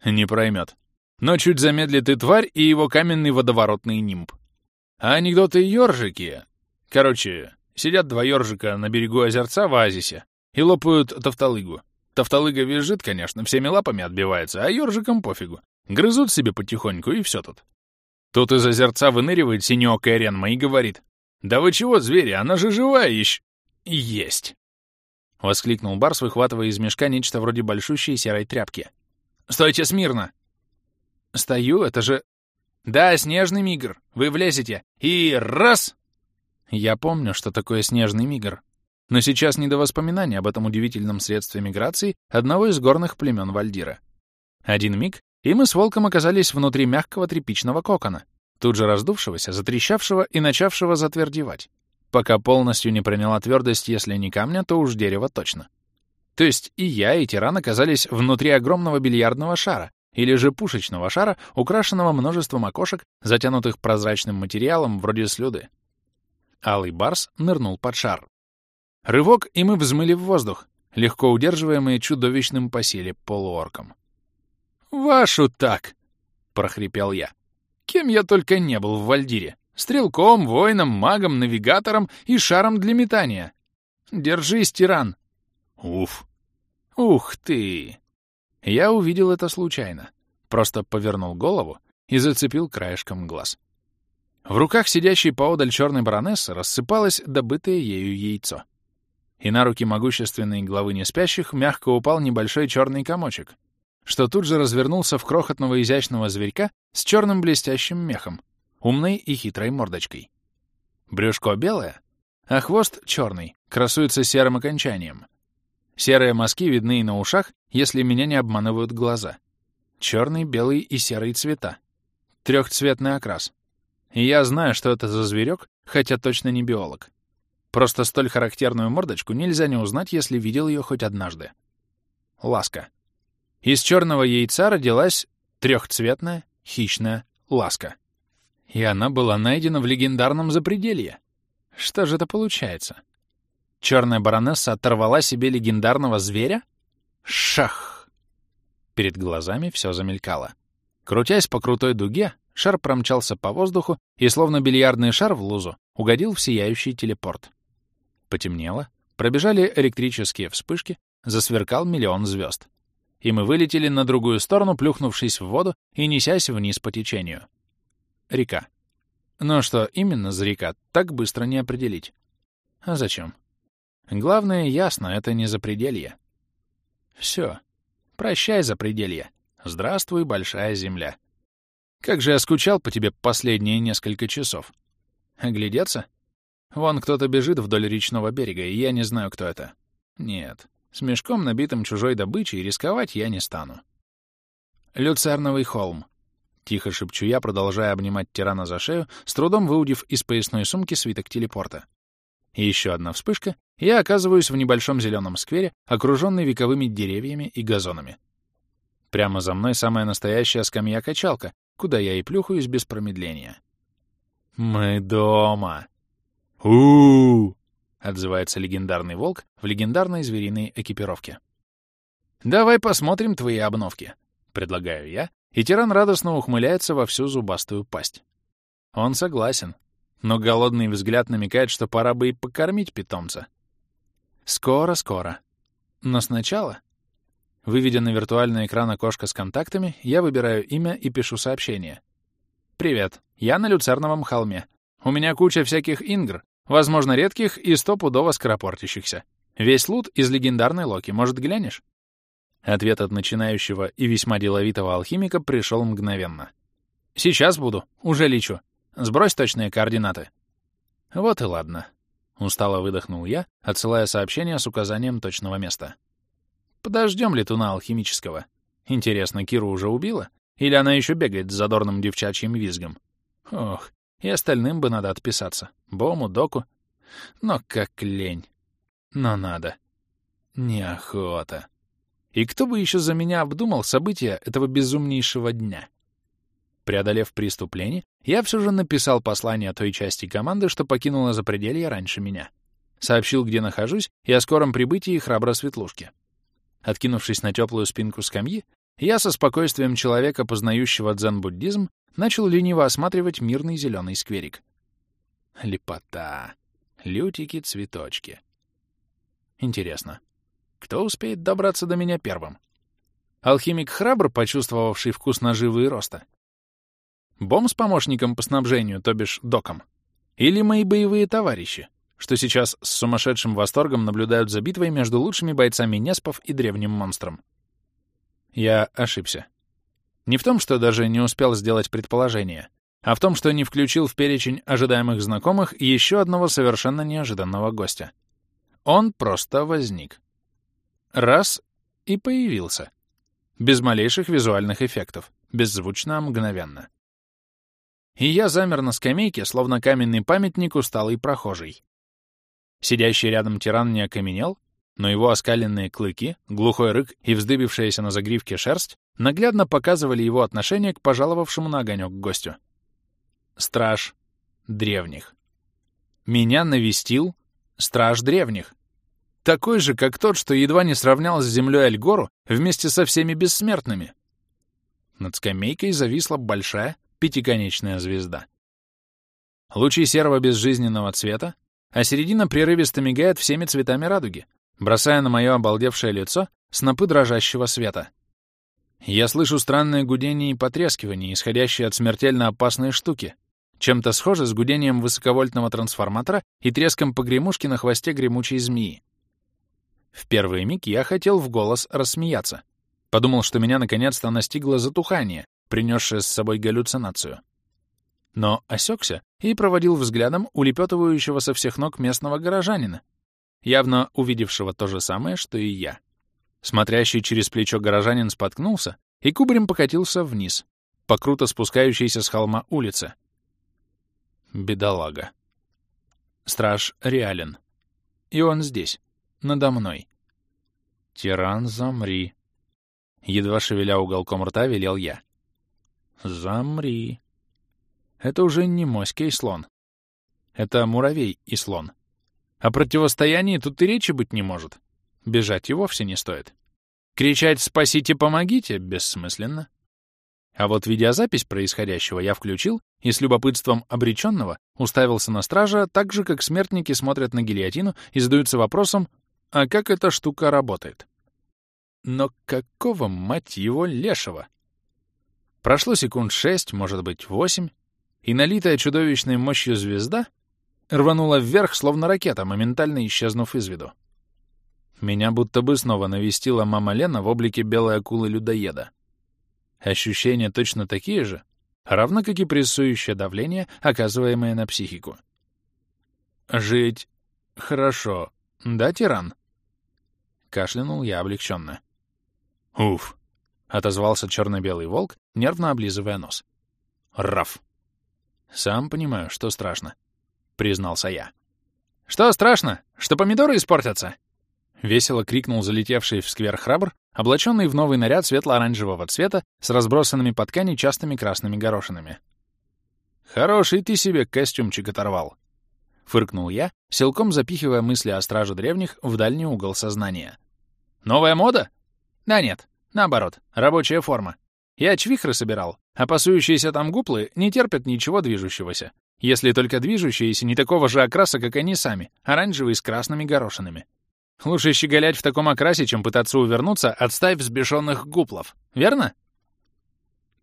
«Не проймет. Но чуть замедлит и тварь, и его каменный водоворотный нимб. А анекдоты ёржики... Короче, сидят два ёржика на берегу озерца в оазисе и лопают тавталыгу. Тавталыга визжит, конечно, всеми лапами отбивается, а ёржикам пофигу. Грызут себе потихоньку, и все тут. Тут из озерца выныривает синёокая Ренма и говорит. «Да вы чего, звери, она же живая еще!» «Есть!» — воскликнул Барс, выхватывая из мешка нечто вроде большущей серой тряпки. «Стойте смирно!» «Стою, это же...» «Да, снежный мигр! Вы влезете! И раз!» Я помню, что такое снежный мигр. Но сейчас не до воспоминаний об этом удивительном средстве миграции одного из горных племен Вальдира. Один миг, и мы с волком оказались внутри мягкого тряпичного кокона, тут же раздувшегося, затрещавшего и начавшего затвердевать пока полностью не приняла твердость, если не камня, то уж дерево точно. То есть и я, и тиран оказались внутри огромного бильярдного шара, или же пушечного шара, украшенного множеством окошек, затянутых прозрачным материалом вроде слюды. Алый барс нырнул под шар. Рывок, и мы взмыли в воздух, легко удерживаемые чудовищным по силе полуорком. «Вашу так!» — прохрипел я. «Кем я только не был в Вальдире! Стрелком, воином, магом, навигатором и шаром для метания. Держись, тиран. Уф. Ух ты. Я увидел это случайно. Просто повернул голову и зацепил краешком глаз. В руках сидящей поодаль черной баронессы рассыпалось добытое ею яйцо. И на руки могущественной главы неспящих мягко упал небольшой черный комочек, что тут же развернулся в крохотного изящного зверька с черным блестящим мехом, умной и хитрой мордочкой. Брюшко белое, а хвост черный, красуется серым окончанием. Серые мазки видны и на ушах, если меня не обманывают глаза. Черный, белый и серый цвета. Трехцветный окрас. И я знаю, что это за зверек, хотя точно не биолог. Просто столь характерную мордочку нельзя не узнать, если видел ее хоть однажды. Ласка. Из черного яйца родилась трехцветная хищная ласка. И она была найдена в легендарном запределье. Что же это получается? Черная баронесса оторвала себе легендарного зверя? Шах! Перед глазами все замелькало. Крутясь по крутой дуге, шар промчался по воздуху и, словно бильярдный шар в лузу, угодил в сияющий телепорт. Потемнело, пробежали электрические вспышки, засверкал миллион звезд. И мы вылетели на другую сторону, плюхнувшись в воду и несясь вниз по течению река. Но что именно за река, так быстро не определить. А зачем? Главное, ясно, это не запределье. Все. Прощай, запределье. Здравствуй, большая земля. Как же я скучал по тебе последние несколько часов. Оглядеться? Вон кто-то бежит вдоль речного берега, и я не знаю, кто это. Нет, с мешком, набитым чужой добычей, рисковать я не стану. Люцерновый холм. Тихо шепчу я, продолжая обнимать тирана за шею, с трудом выудив из поясной сумки свиток телепорта. И еще одна вспышка, и я оказываюсь в небольшом зеленом сквере, окруженный вековыми деревьями и газонами. Прямо за мной самая настоящая скамья-качалка, куда я и плюхаюсь без промедления. «Мы дома!» у, отзывается легендарный волк в легендарной звериной экипировке. «Давай посмотрим твои обновки», — предлагаю я, и тиран радостно ухмыляется во всю зубастую пасть. Он согласен, но голодный взгляд намекает, что пора бы и покормить питомца. Скоро-скоро. Но сначала... Выведя на виртуальный экран окошко с контактами, я выбираю имя и пишу сообщение. «Привет, я на Люцерновом холме. У меня куча всяких ингр, возможно, редких и стопудово скоропортящихся. Весь лут из легендарной Локи. Может, глянешь?» Ответ от начинающего и весьма деловитого алхимика пришел мгновенно. «Сейчас буду. Уже лечу. Сбрось точные координаты». «Вот и ладно». Устало выдохнул я, отсылая сообщение с указанием точного места. «Подождем летуна алхимического. Интересно, Киру уже убила? Или она еще бегает с задорным девчачьим визгом? Ох, и остальным бы надо отписаться. Бому, Доку. Но как лень. Но надо. Неохота. И кто бы еще за меня обдумал события этого безумнейшего дня? Преодолев преступление, я все же написал послание той части команды, что покинула запределье раньше меня. Сообщил, где нахожусь, и о скором прибытии храбро светлушки. Откинувшись на теплую спинку скамьи, я со спокойствием человека, познающего дзен-буддизм, начал лениво осматривать мирный зеленый скверик. Лепота. Лютики-цветочки. Интересно, кто успеет добраться до меня первым? Алхимик храбр, почувствовавший вкус наживы и роста? Бом с помощником по снабжению, то бишь доком? Или мои боевые товарищи, что сейчас с сумасшедшим восторгом наблюдают за битвой между лучшими бойцами Неспов и древним монстром? Я ошибся. Не в том, что даже не успел сделать предположение, а в том, что не включил в перечень ожидаемых знакомых еще одного совершенно неожиданного гостя. Он просто возник. Раз — и появился. Без малейших визуальных эффектов, беззвучно, мгновенно. И я замер на скамейке, словно каменный памятник усталый прохожий. Сидящий рядом тиран не окаменел, но его оскаленные клыки, глухой рык и вздыбившаяся на загривке шерсть наглядно показывали его отношение к пожаловавшему на огонек гостю. Страж древних. Меня навестил страж древних. Такой же, как тот, что едва не сравнял с землей Альгору вместе со всеми бессмертными. Над скамейкой зависла большая пятиконечная звезда. Лучи серого безжизненного цвета, а середина прерывисто мигает всеми цветами радуги, бросая на мое обалдевшее лицо снопы дрожащего света. Я слышу странное гудение и потрескивание, исходящее от смертельно опасной штуки, чем-то схоже с гудением высоковольтного трансформатора и треском погремушки на хвосте гремучей змеи. В первый миг я хотел в голос рассмеяться. Подумал, что меня наконец-то настигло затухание, принесшее с собой галлюцинацию. Но осекся и проводил взглядом улепетывающего со всех ног местного горожанина, явно увидевшего то же самое, что и я. Смотрящий через плечо горожанин споткнулся и кубарем покатился вниз, по круто спускающейся с холма улице. Бедолага. Страж реален. И он здесь, надо мной. «Тиран, замри!» Едва шевеля уголком рта, велел я. «Замри!» Это уже не моська и слон. Это муравей и слон. О противостоянии тут и речи быть не может. Бежать и вовсе не стоит. Кричать «спасите, помогите» бессмысленно. А вот видеозапись происходящего я включил и с любопытством обреченного уставился на стража так же, как смертники смотрят на гильотину и задаются вопросом «А как эта штука работает?» Но какого, мать его, лешего? Прошло секунд шесть, может быть, восемь, и налитая чудовищной мощью звезда рванула вверх, словно ракета, моментально исчезнув из виду. Меня будто бы снова навестила мама Лена в облике белой акулы-людоеда. Ощущения точно такие же, равно как и прессующее давление, оказываемое на психику. «Жить хорошо, да, тиран?» Кашлянул я облегченно. «Уф!» — отозвался черно-белый волк, нервно облизывая нос. «Раф!» «Сам понимаю, что страшно», — признался я. «Что страшно? Что помидоры испортятся?» Весело крикнул залетевший в сквер храбр, облаченный в новый наряд светло-оранжевого цвета с разбросанными по ткани частыми красными горошинами. «Хороший ты себе костюмчик оторвал!» — фыркнул я, силком запихивая мысли о страже древних в дальний угол сознания. «Новая мода?» «Да нет, наоборот, рабочая форма. Я чвихры собирал, а пасующиеся там гуплы не терпят ничего движущегося, если только движущиеся не такого же окраса, как они сами, оранжевые с красными горошинами. Лучше щеголять в таком окрасе, чем пытаться увернуться от стаи взбешенных гуплов. Верно?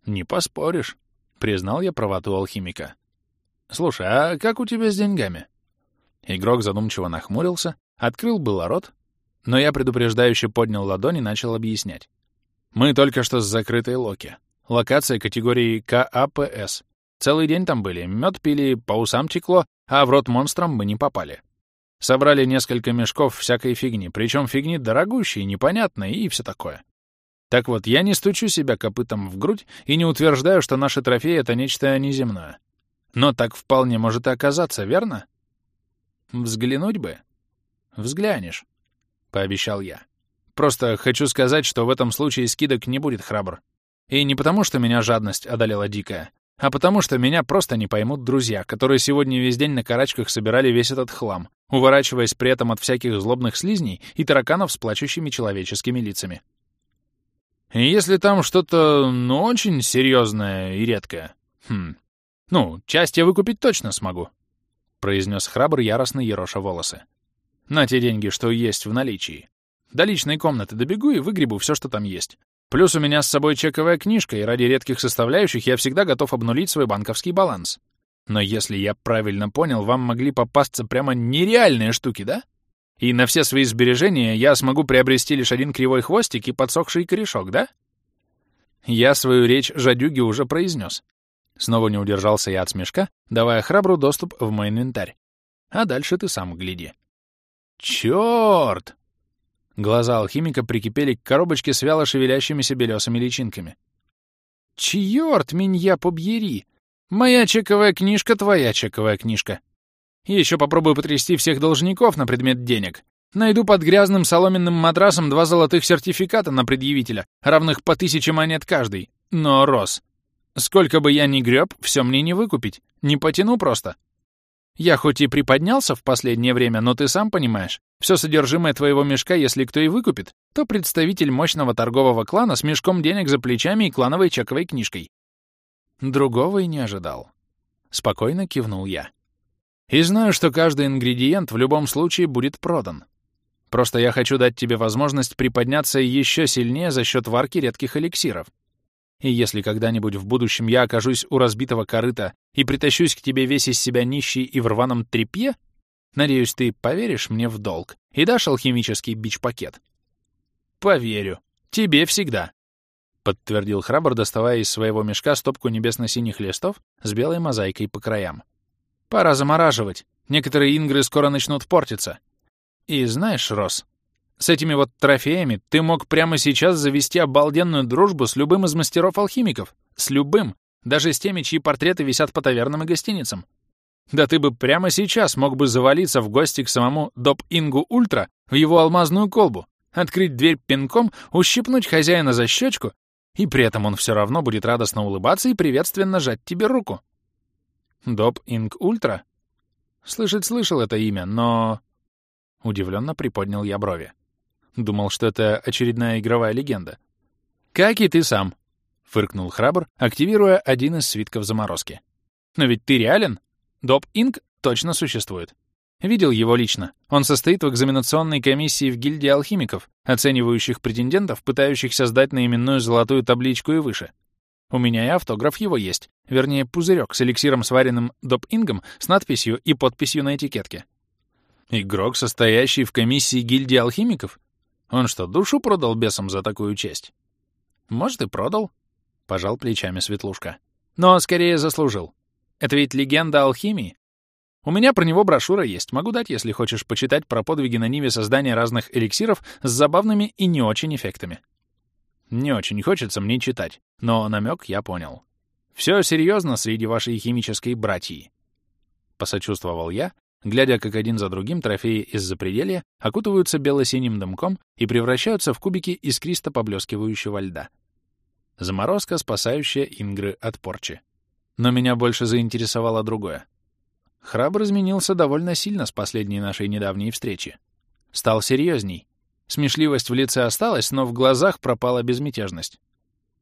Не поспоришь, признал я правоту алхимика. Слушай, а как у тебя с деньгами? Игрок задумчиво нахмурился, открыл было рот, но я предупреждающе поднял ладонь и начал объяснять. Мы только что с закрытой Локи. Локация категории КАПС. Целый день там были, мед пили, по усам текло, а в рот монстрам мы не попали. Собрали несколько мешков всякой фигни, причем фигни дорогущей, непонятной и все такое. Так вот, я не стучу себя копытом в грудь и не утверждаю, что наши трофеи — это нечто неземное. Но так вполне может и оказаться, верно? Взглянуть бы. Взглянешь, — пообещал я. Просто хочу сказать, что в этом случае скидок не будет храбр. И не потому, что меня жадность одолела дикая, а потому, что меня просто не поймут друзья, которые сегодня весь день на карачках собирали весь этот хлам, уворачиваясь при этом от всяких злобных слизней и тараканов с плачущими человеческими лицами. И если там что-то, ну, очень серьезное и редкое, хм, ну, часть я выкупить точно смогу, — произнес храбр яростно ероша волосы. На те деньги, что есть в наличии. До личной комнаты добегу и выгребу все, что там есть. Плюс у меня с собой чековая книжка, и ради редких составляющих я всегда готов обнулить свой банковский баланс. Но если я правильно понял, вам могли попасться прямо нереальные штуки, да? И на все свои сбережения я смогу приобрести лишь один кривой хвостик и подсохший корешок, да? Я свою речь жадюги уже произнес. Снова не удержался я от смешка, давая храбру доступ в мой инвентарь. А дальше ты сам гляди. Чёрт! Глаза алхимика прикипели к коробочке с вяло шевелящимися белесыми личинками. Чёрт, меня побери! Моя чековая книжка — твоя чековая книжка. Еще попробую потрясти всех должников на предмет денег. Найду под грязным соломенным матрасом два золотых сертификата на предъявителя, равных по тысяче монет каждый. Но, Рос, сколько бы я ни греб, все мне не выкупить. Не потяну просто. Я хоть и приподнялся в последнее время, но ты сам понимаешь, все содержимое твоего мешка, если кто и выкупит, то представитель мощного торгового клана с мешком денег за плечами и клановой чековой книжкой. Другого и не ожидал. Спокойно кивнул я. И знаю, что каждый ингредиент в любом случае будет продан. Просто я хочу дать тебе возможность приподняться еще сильнее за счет варки редких эликсиров. И если когда-нибудь в будущем я окажусь у разбитого корыта и притащусь к тебе весь из себя нищий и в рваном тряпье, надеюсь, ты поверишь мне в долг и дашь алхимический бич-пакет. Поверю. Тебе всегда. Подтвердил храбр, доставая из своего мешка стопку небесно-синих листов с белой мозаикой по краям. Пора замораживать. Некоторые ингры скоро начнут портиться. И знаешь, Рос, с этими вот трофеями ты мог прямо сейчас завести обалденную дружбу с любым из мастеров-алхимиков. С любым. Даже с теми, чьи портреты висят по тавернам и гостиницам. Да ты бы прямо сейчас мог бы завалиться в гости к самому Доп-Ингу Ультра в его алмазную колбу, открыть дверь пинком, ущипнуть хозяина за щечку, и при этом он все равно будет радостно улыбаться и приветственно жать тебе руку. Доп Инк Ультра? Слышать слышал это имя, но... Удивленно приподнял я брови. Думал, что это очередная игровая легенда. «Как и ты сам», — фыркнул храбр, активируя один из свитков заморозки. «Но ведь ты реален? Доп Инк точно существует. Видел его лично. Он состоит в экзаменационной комиссии в гильдии алхимиков, оценивающих претендентов, пытающихся сдать на золотую табличку и выше. У меня и автограф его есть. Вернее, пузырек с эликсиром, сваренным доп-ингом, с надписью и подписью на этикетке. Игрок, состоящий в комиссии гильдии алхимиков? Он что, душу продал бесам за такую честь? Может, и продал, — пожал плечами Светлушка. Но скорее заслужил. Это ведь легенда алхимии. У меня про него брошюра есть. Могу дать, если хочешь почитать про подвиги на ниве создания разных эликсиров с забавными и не очень эффектами. Не очень хочется мне читать, но намек я понял. Все серьезно среди вашей химической братьи. Посочувствовал я, глядя, как один за другим трофеи из запределья окутываются бело-синим дымком и превращаются в кубики искристо поблескивающего льда. Заморозка, спасающая Ингры от порчи. Но меня больше заинтересовало другое. Храбр изменился довольно сильно с последней нашей недавней встречи. Стал серьезней, Смешливость в лице осталась, но в глазах пропала безмятежность.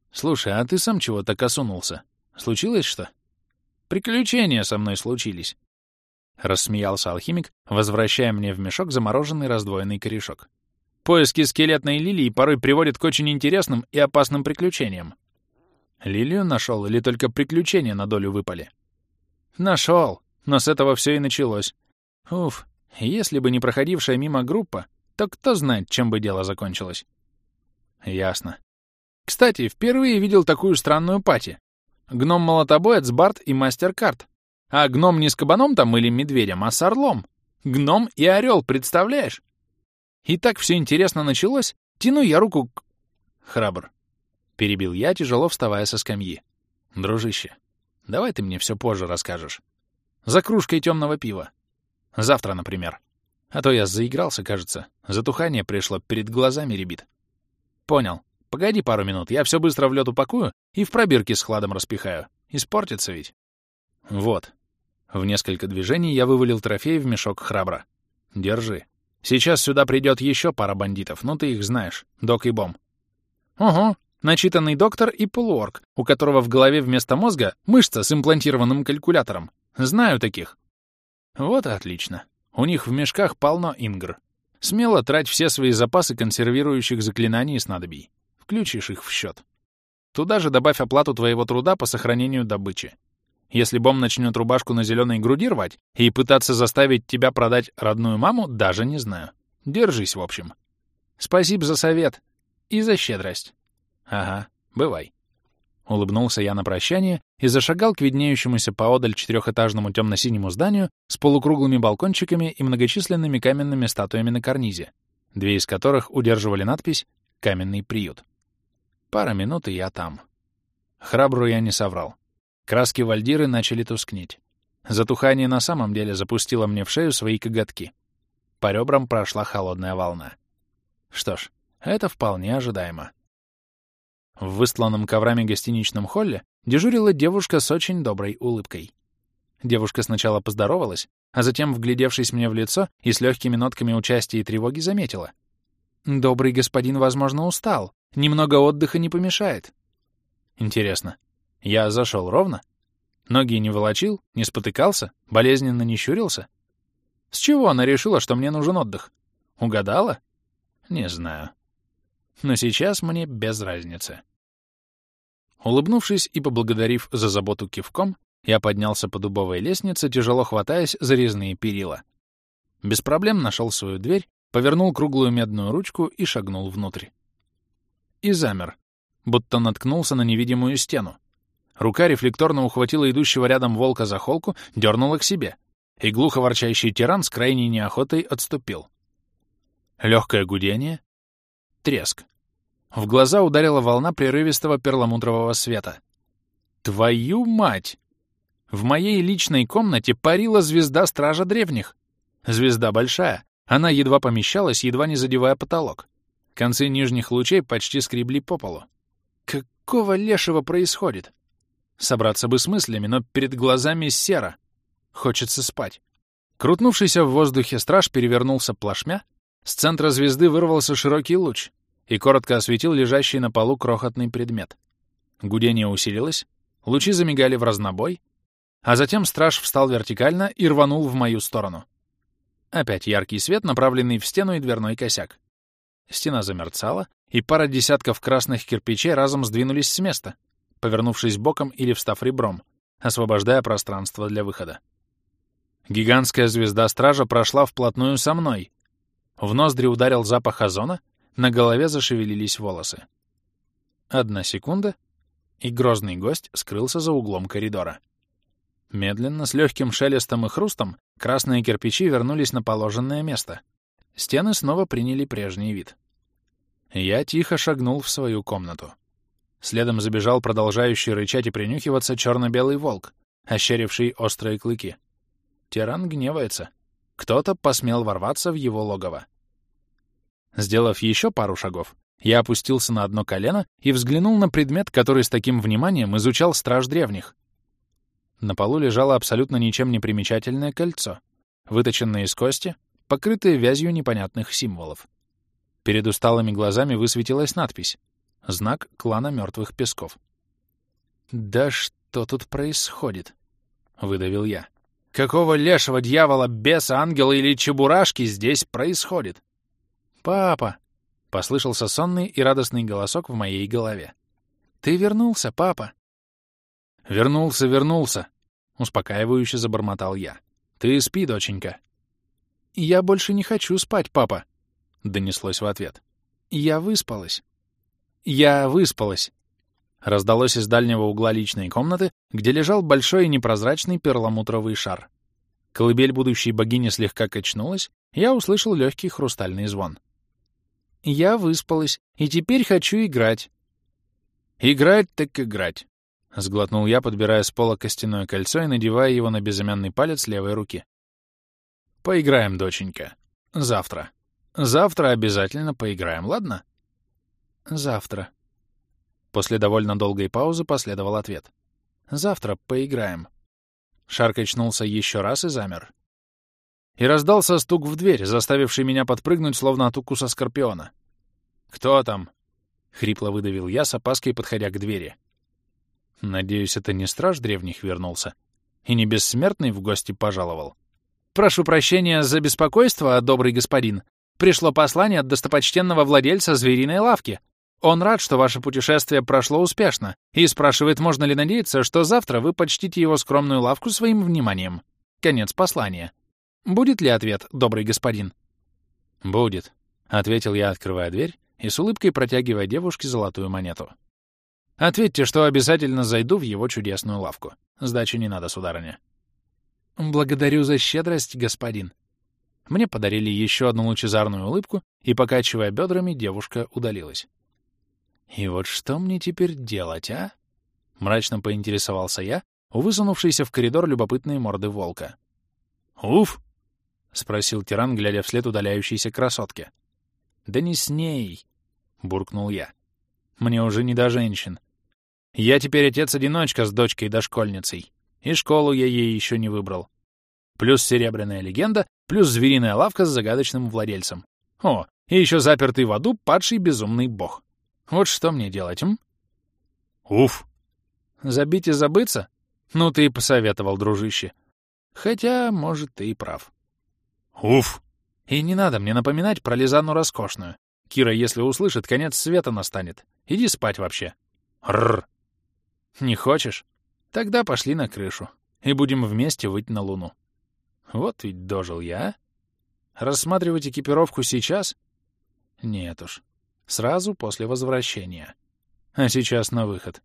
«Слушай, а ты сам чего так осунулся? Случилось что?» «Приключения со мной случились», — рассмеялся алхимик, возвращая мне в мешок замороженный раздвоенный корешок. «Поиски скелетной лилии порой приводят к очень интересным и опасным приключениям». «Лилию нашел или только приключения на долю выпали?» «Нашел, но с этого все и началось. Уф, если бы не проходившая мимо группа, то кто знает, чем бы дело закончилось. Ясно. Кстати, впервые видел такую странную пати. Гном-молотобоец, Барт и мастер-карт. А гном не с кабаном там или медведем, а с орлом. Гном и орел, представляешь? И так все интересно началось. Тяну я руку к... Храбр. Перебил я, тяжело вставая со скамьи. Дружище, давай ты мне все позже расскажешь. За кружкой темного пива. Завтра, например. А то я заигрался, кажется. Затухание пришло, перед глазами ребит. Понял. Погоди пару минут, я все быстро в лед упакую и в пробирке с хладом распихаю. Испортится ведь. Вот. В несколько движений я вывалил трофей в мешок храбра. Держи. Сейчас сюда придет еще пара бандитов, ну ты их знаешь, Док и Бом. Ого, начитанный доктор и полуорг, у которого в голове вместо мозга мышца с имплантированным калькулятором. Знаю таких. Вот отлично. У них в мешках полно ингр. Смело трать все свои запасы консервирующих заклинаний и снадобий. Включишь их в счет. Туда же добавь оплату твоего труда по сохранению добычи. Если Бом начнет рубашку на зеленой груди рвать и пытаться заставить тебя продать родную маму, даже не знаю. Держись, в общем. Спасибо за совет и за щедрость. Ага, бывай. Улыбнулся я на прощание и зашагал к виднеющемуся поодаль четырехэтажному темно-синему зданию с полукруглыми балкончиками и многочисленными каменными статуями на карнизе, две из которых удерживали надпись «Каменный приют». Пара минут, и я там. Храбру я не соврал. Краски вальдиры начали тускнеть. Затухание на самом деле запустило мне в шею свои коготки. По ребрам прошла холодная волна. Что ж, это вполне ожидаемо. В выстланном коврами гостиничном холле дежурила девушка с очень доброй улыбкой. Девушка сначала поздоровалась, а затем, вглядевшись мне в лицо и с легкими нотками участия и тревоги, заметила. «Добрый господин, возможно, устал. Немного отдыха не помешает». Интересно, я зашел ровно? Ноги не волочил, не спотыкался, болезненно не щурился? С чего она решила, что мне нужен отдых? Угадала? Не знаю. Но сейчас мне без разницы. Улыбнувшись и поблагодарив за заботу кивком, я поднялся по дубовой лестнице, тяжело хватаясь за резные перила. Без проблем нашел свою дверь, повернул круглую медную ручку и шагнул внутрь. И замер, будто наткнулся на невидимую стену. Рука рефлекторно ухватила идущего рядом волка за холку, дернула к себе, и глухо ворчащий тиран с крайней неохотой отступил. Легкое гудение, треск. В глаза ударила волна прерывистого перламутрового света. Твою мать! В моей личной комнате парила звезда Стража Древних. Звезда большая, она едва помещалась, едва не задевая потолок. Концы нижних лучей почти скребли по полу. Какого лешего происходит? Собраться бы с мыслями, но перед глазами серо. Хочется спать. Крутнувшийся в воздухе страж перевернулся плашмя, с центра звезды вырвался широкий луч и коротко осветил лежащий на полу крохотный предмет. Гудение усилилось, лучи замигали в разнобой, а затем страж встал вертикально и рванул в мою сторону. Опять яркий свет, направленный в стену и дверной косяк. Стена замерцала, и пара десятков красных кирпичей разом сдвинулись с места — повернувшись боком или встав ребром, освобождая пространство для выхода. Гигантская звезда стража прошла вплотную со мной. В ноздри ударил запах озона, на голове зашевелились волосы. Одна секунда, и грозный гость скрылся за углом коридора. Медленно, с легким шелестом и хрустом, красные кирпичи вернулись на положенное место. Стены снова приняли прежний вид. Я тихо шагнул в свою комнату. Следом забежал продолжающий рычать и принюхиваться черно-белый волк, ощеривший острые клыки. Тиран гневается. Кто-то посмел ворваться в его логово. Сделав еще пару шагов, я опустился на одно колено и взглянул на предмет, который с таким вниманием изучал страж древних. На полу лежало абсолютно ничем не примечательное кольцо, выточенное из кости, покрытое вязью непонятных символов. Перед усталыми глазами высветилась надпись Знак клана мертвых песков. «Да что тут происходит?» — выдавил я. «Какого лешего дьявола, беса, ангела или чебурашки здесь происходит?» «Папа!» — послышался сонный и радостный голосок в моей голове. «Ты вернулся, папа!» «Вернулся, вернулся!» — успокаивающе забормотал я. «Ты спи, доченька!» «Я больше не хочу спать, папа!» донеслось в ответ. «Я выспалась». «Я выспалась», — раздалось из дальнего угла личной комнаты, где лежал большой и непрозрачный перламутровый шар. Колыбель будущей богини слегка качнулась, я услышал легкий хрустальный звон. «Я выспалась, и теперь хочу играть». «Играть так играть», — сглотнул я, подбирая с пола костяное кольцо и надевая его на безымянный палец левой руки. «Поиграем, доченька. Завтра. Завтра обязательно поиграем, ладно?» «Завтра». После довольно долгой паузы последовал ответ. «Завтра поиграем». Шар качнулся еще раз и замер. И раздался стук в дверь, заставивший меня подпрыгнуть, словно от укуса скорпиона. «Кто там?» — хрипло выдавил я, с опаской подходя к двери. Надеюсь, это не страж древних вернулся и не бессмертный в гости пожаловал. «Прошу прощения за беспокойство, добрый господин. Пришло послание от достопочтенного владельца звериной лавки. Он рад, что ваше путешествие прошло успешно, и спрашивает, можно ли надеяться, что завтра вы почтите его скромную лавку своим вниманием. Конец послания. Будет ли ответ, добрый господин? Будет, — ответил я, открывая дверь и с улыбкой протягивая девушке золотую монету. Ответьте, что обязательно зайду в его чудесную лавку. Сдачи не надо, сударыня. Благодарю за щедрость, господин. Мне подарили еще одну лучезарную улыбку, и, покачивая бедрами, девушка удалилась. «И вот что мне теперь делать, а?» — мрачно поинтересовался я, у в коридор любопытные морды волка. «Уф!» — спросил тиран, глядя вслед удаляющейся красотке. «Да не с ней!» — буркнул я. «Мне уже не до женщин. Я теперь отец-одиночка с дочкой-дошкольницей, и школу я ей еще не выбрал. Плюс серебряная легенда, плюс звериная лавка с загадочным владельцем. О, и еще запертый в аду падший безумный бог. Вот что мне делать, м? Уф! Забить и забыться? Ну, ты и посоветовал, дружище. Хотя, может, ты и прав. Уф! И не надо мне напоминать про Лизану Роскошную. Кира, если услышит, конец света настанет. Иди спать вообще. Рррр. Не хочешь? Тогда пошли на крышу. И будем вместе выйти на луну. Вот ведь дожил я, а? Рассматривать экипировку сейчас? Нет уж. Сразу после возвращения. А сейчас на выход.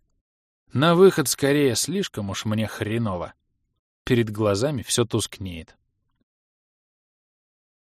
На выход скорее, слишком уж мне хреново. Перед глазами все тускнеет.